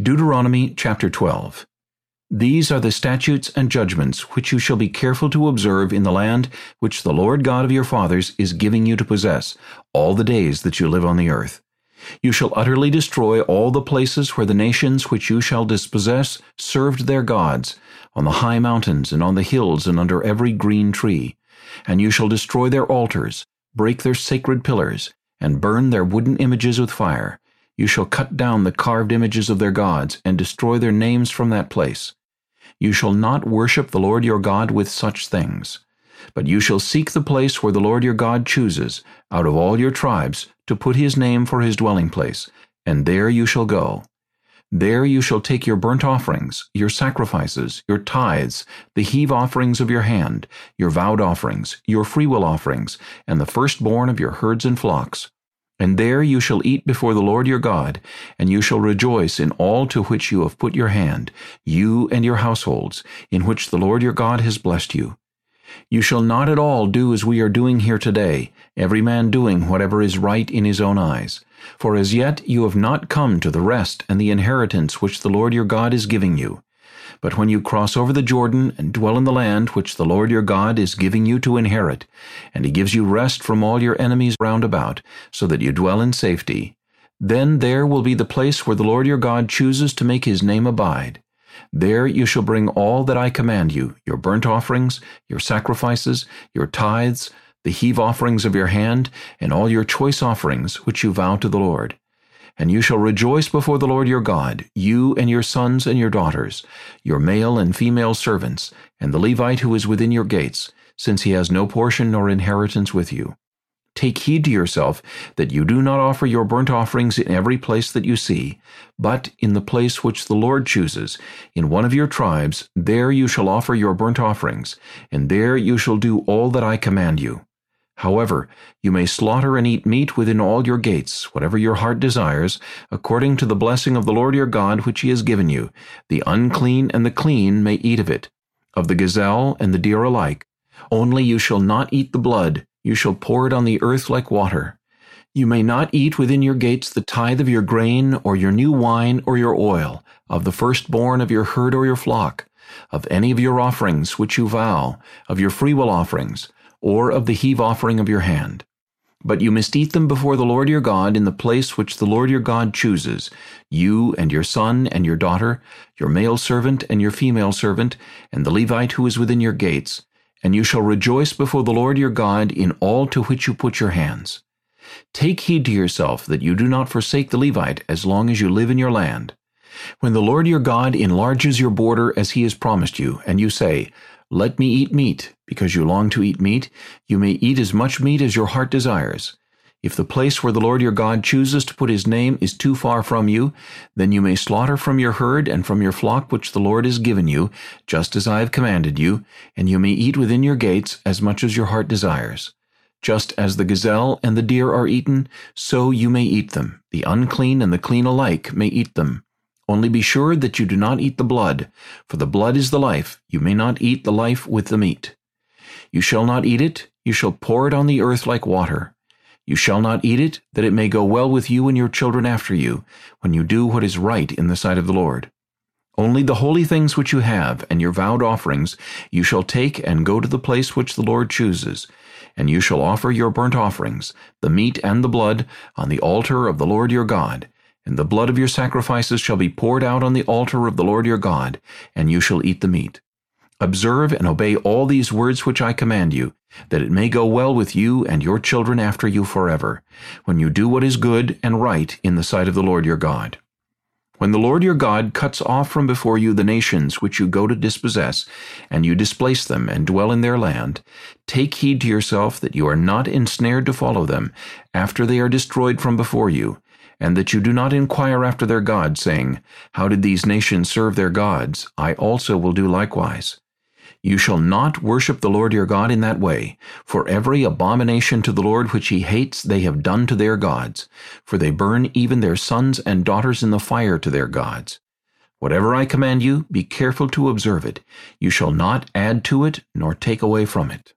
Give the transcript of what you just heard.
Deuteronomy chapter 12 These are the statutes and judgments which you shall be careful to observe in the land which the Lord God of your fathers is giving you to possess, all the days that you live on the earth. You shall utterly destroy all the places where the nations which you shall dispossess served their gods, on the high mountains and on the hills and under every green tree. And you shall destroy their altars, break their sacred pillars, and burn their wooden images with fire. You shall cut down the carved images of their gods, and destroy their names from that place. You shall not worship the Lord your God with such things. But you shall seek the place where the Lord your God chooses, out of all your tribes, to put his name for his dwelling place, and there you shall go. There you shall take your burnt offerings, your sacrifices, your tithes, the heave offerings of your hand, your vowed offerings, your freewill offerings, and the firstborn of your herds and flocks, and there you shall eat before the Lord your God, and you shall rejoice in all to which you have put your hand, you and your households, in which the Lord your God has blessed you. You shall not at all do as we are doing here today, every man doing whatever is right in his own eyes. For as yet you have not come to the rest and the inheritance which the Lord your God is giving you. But when you cross over the Jordan and dwell in the land which the Lord your God is giving you to inherit, and he gives you rest from all your enemies round about, so that you dwell in safety, then there will be the place where the Lord your God chooses to make his name abide. There you shall bring all that I command you, your burnt offerings, your sacrifices, your tithes, the heave offerings of your hand, and all your choice offerings which you vow to the Lord. And you shall rejoice before the Lord your God, you and your sons and your daughters, your male and female servants, and the Levite who is within your gates, since he has no portion nor inheritance with you. Take heed to yourself that you do not offer your burnt offerings in every place that you see, but in the place which the Lord chooses, in one of your tribes, there you shall offer your burnt offerings, and there you shall do all that I command you. However, you may slaughter and eat meat within all your gates, whatever your heart desires, according to the blessing of the Lord your God which he has given you. The unclean and the clean may eat of it, of the gazelle and the deer alike. Only you shall not eat the blood, you shall pour it on the earth like water. You may not eat within your gates the tithe of your grain, or your new wine, or your oil, of the firstborn of your herd or your flock, of any of your offerings which you vow, of your freewill offerings, or of the heave offering of your hand. But you must eat them before the Lord your God in the place which the Lord your God chooses, you and your son and your daughter, your male servant and your female servant, and the Levite who is within your gates, and you shall rejoice before the Lord your God in all to which you put your hands. Take heed to yourself that you do not forsake the Levite as long as you live in your land. When the Lord your God enlarges your border as he has promised you, and you say, let me eat meat, because you long to eat meat. You may eat as much meat as your heart desires. If the place where the Lord your God chooses to put his name is too far from you, then you may slaughter from your herd and from your flock which the Lord has given you, just as I have commanded you, and you may eat within your gates as much as your heart desires. Just as the gazelle and the deer are eaten, so you may eat them. The unclean and the clean alike may eat them. Only be sure that you do not eat the blood, for the blood is the life. You may not eat the life with the meat. You shall not eat it, you shall pour it on the earth like water. You shall not eat it, that it may go well with you and your children after you, when you do what is right in the sight of the Lord. Only the holy things which you have, and your vowed offerings, you shall take and go to the place which the Lord chooses, and you shall offer your burnt offerings, the meat and the blood, on the altar of the Lord your God, and the blood of your sacrifices shall be poured out on the altar of the Lord your God, and you shall eat the meat. Observe and obey all these words which I command you, that it may go well with you and your children after you forever, when you do what is good and right in the sight of the Lord your God. When the Lord your God cuts off from before you the nations which you go to dispossess, and you displace them and dwell in their land, take heed to yourself that you are not ensnared to follow them, after they are destroyed from before you, and that you do not inquire after their gods, saying, How did these nations serve their gods? I also will do likewise. You shall not worship the Lord your God in that way, for every abomination to the Lord which he hates they have done to their gods, for they burn even their sons and daughters in the fire to their gods. Whatever I command you, be careful to observe it. You shall not add to it, nor take away from it.